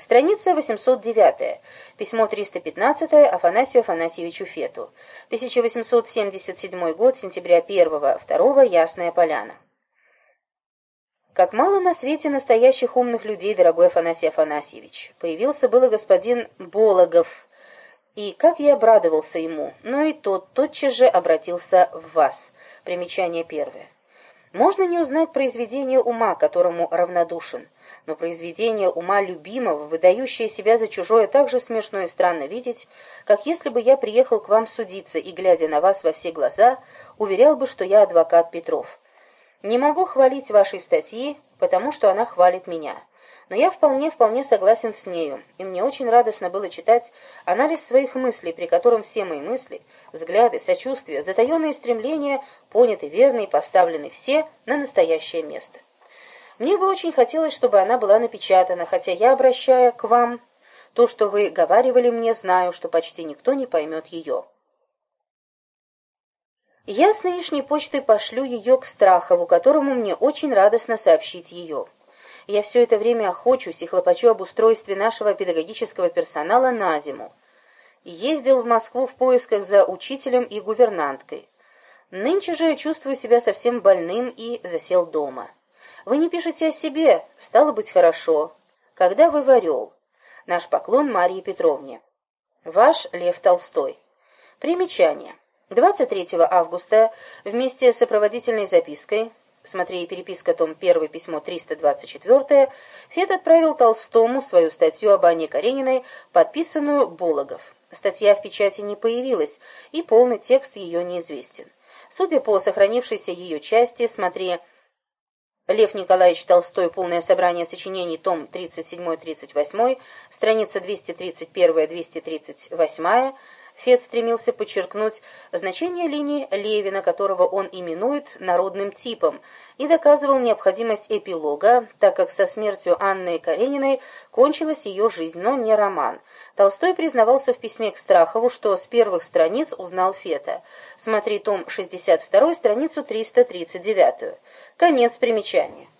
Страница 809. Письмо 315 Афанасию Афанасьевичу Фету. 1877 год, сентября 1-2, Ясная Поляна. Как мало на свете настоящих умных людей, дорогой Афанасий Афанасьевич. Появился было господин Бологов, и как я обрадовался ему, но и тот тотчас же обратился в вас. Примечание первое. Можно не узнать произведение ума, которому равнодушен, но произведение ума любимого, выдающее себя за чужое, так же смешно и странно видеть, как если бы я приехал к вам судиться и, глядя на вас во все глаза, уверял бы, что я адвокат Петров. Не могу хвалить вашей статьи, потому что она хвалит меня. Но я вполне-вполне согласен с нею, и мне очень радостно было читать анализ своих мыслей, при котором все мои мысли, взгляды, сочувствия, затаенные стремления поняты верно и поставлены все на настоящее место. Мне бы очень хотелось, чтобы она была напечатана, хотя я, обращая к вам то, что вы говаривали мне, знаю, что почти никто не поймет ее. Я с нынешней почтой пошлю ее к Страхову, которому мне очень радостно сообщить ее. Я все это время охочусь и хлопочу об устройстве нашего педагогического персонала на зиму. Ездил в Москву в поисках за учителем и гувернанткой. Нынче же чувствую себя совсем больным и засел дома. Вы не пишете о себе, стало быть, хорошо. Когда вы в Орел? Наш поклон Марии Петровне. Ваш Лев Толстой. Примечание. 23 августа вместе с сопроводительной запиской Смотри переписка, том 1, письмо 324. Фет отправил Толстому свою статью об Анне Карениной, подписанную Бологов. Статья в печати не появилась, и полный текст ее неизвестен. Судя по сохранившейся ее части, смотри Лев Николаевич Толстой, полное собрание сочинений, том 37-38, страница 231-238, Фет стремился подчеркнуть значение линии Левина, которого он именует народным типом, и доказывал необходимость эпилога, так как со смертью Анны Карениной кончилась ее жизнь, но не роман. Толстой признавался в письме к Страхову, что с первых страниц узнал Фета. Смотри том 62, страницу 339. Конец примечания.